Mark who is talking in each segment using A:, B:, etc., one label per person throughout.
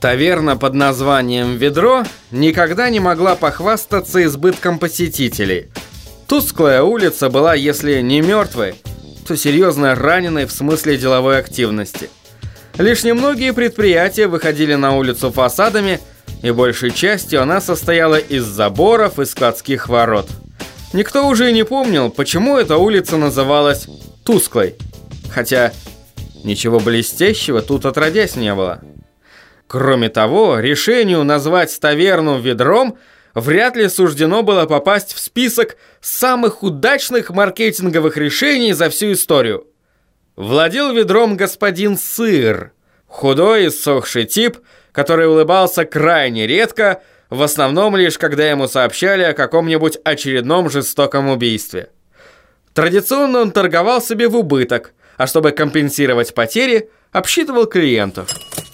A: Таверна под названием «Ведро» никогда не могла похвастаться избытком посетителей. Тусклая улица была, если не мертвой, то серьезно раненой в смысле деловой активности. Лишь немногие предприятия выходили на улицу фасадами, и большей частью она состояла из заборов и складских ворот. Никто уже и не помнил, почему эта улица называлась «Тусклой», хотя ничего блестящего тут отродясь не было. Кроме того, решению назвать таверну ведром вряд ли суждено было попасть в список самых удачных маркетинговых решений за всю историю. Владел ведром господин Сыр, худой и сохший тип, который улыбался крайне редко, в основном лишь когда ему сообщали о каком-нибудь очередном жестоком убийстве. Традиционно он торговал себе в убыток, а чтобы компенсировать потери, обсчитывал клиентов.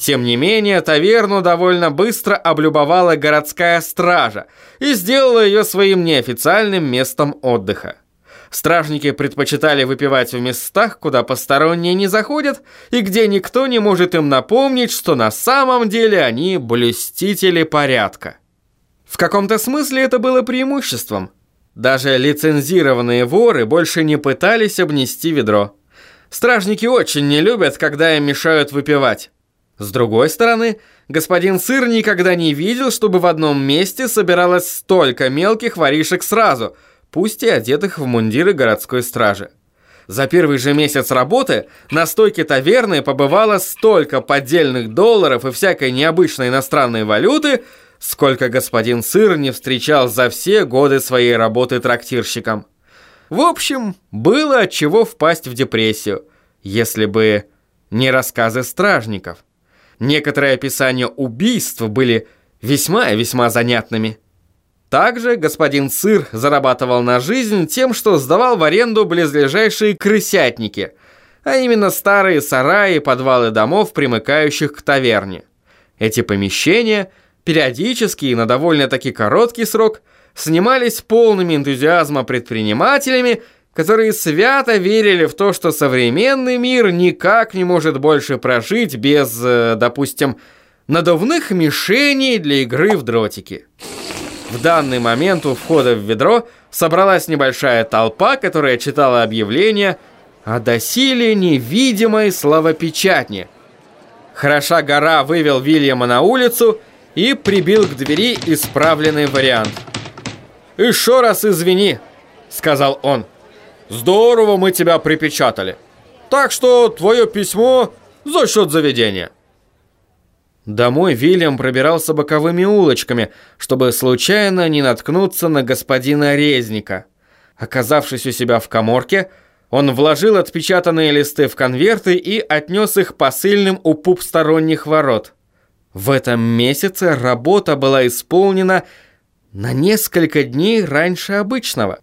A: Тем не менее, таверну довольно быстро облюбовала городская стража и сделала ее своим неофициальным местом отдыха. Стражники предпочитали выпивать в местах, куда посторонние не заходят, и где никто не может им напомнить, что на самом деле они блюстители порядка. В каком-то смысле это было преимуществом. Даже лицензированные воры больше не пытались обнести ведро. Стражники очень не любят, когда им мешают выпивать. С другой стороны, господин Сыр никогда не видел, чтобы в одном месте собиралось столько мелких воришек сразу, пусть и одетых в мундиры городской стражи. За первый же месяц работы на стойке таверны побывало столько поддельных долларов и всякой необычной иностранной валюты, сколько господин Сыр не встречал за все годы своей работы трактирщиком. В общем, было от чего впасть в депрессию, если бы не рассказы стражников. Некоторые описания убийств были весьма и весьма занятными. Также господин Сыр зарабатывал на жизнь тем, что сдавал в аренду близлежащие крысятники, а именно старые сараи и подвалы домов, примыкающих к таверне. Эти помещения периодически и на довольно-таки короткий срок снимались полными энтузиазма предпринимателями – которые свято верили в то, что современный мир никак не может больше прожить без, э, допустим, надувных мишеней для игры в дротики. В данный момент у входа в ведро собралась небольшая толпа, которая читала объявление о доселе невидимой словопечатне. Хороша гора вывел Вильяма на улицу и прибил к двери исправленный вариант. «Еще раз извини», — сказал он. Здорово мы тебя припечатали. Так что твое письмо за счет заведения. Домой Вильям пробирался боковыми улочками, чтобы случайно не наткнуться на господина Резника. Оказавшись у себя в коморке, он вложил отпечатанные листы в конверты и отнес их посыльным у пуп сторонних ворот. В этом месяце работа была исполнена на несколько дней раньше обычного.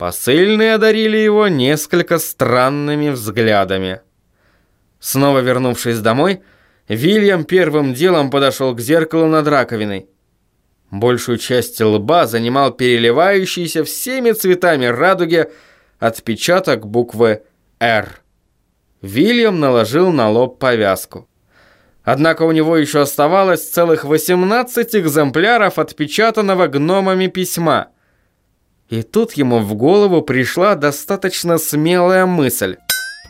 A: Посыльные одарили его несколько странными взглядами. Снова вернувшись домой, Вильям первым делом подошел к зеркалу над раковиной. Большую часть лба занимал переливающийся всеми цветами радуги отпечаток буквы «Р». Вильям наложил на лоб повязку. Однако у него еще оставалось целых 18 экземпляров отпечатанного гномами письма – и тут ему в голову пришла достаточно смелая мысль.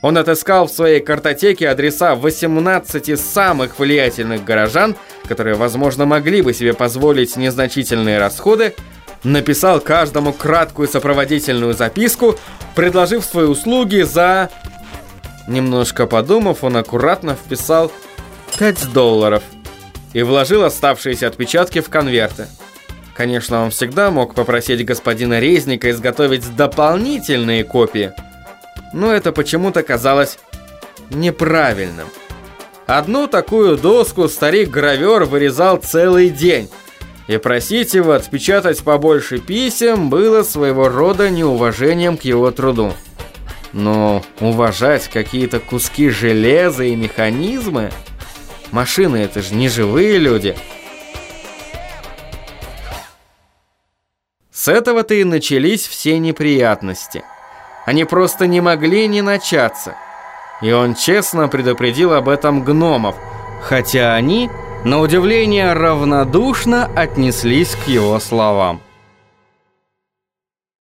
A: Он отыскал в своей картотеке адреса 18 самых влиятельных горожан, которые, возможно, могли бы себе позволить незначительные расходы, написал каждому краткую сопроводительную записку, предложив свои услуги за... Немножко подумав, он аккуратно вписал 5 долларов и вложил оставшиеся отпечатки в конверты. Конечно, он всегда мог попросить господина Резника изготовить дополнительные копии, но это почему-то казалось неправильным. Одну такую доску старик-гравер вырезал целый день, и просить его отпечатать побольше писем было своего рода неуважением к его труду. Но уважать какие-то куски железа и механизмы... Машины это же не живые люди – С этого-то и начались все неприятности. Они просто не могли не начаться. И он честно предупредил об этом гномов, хотя они на удивление равнодушно отнеслись к его словам.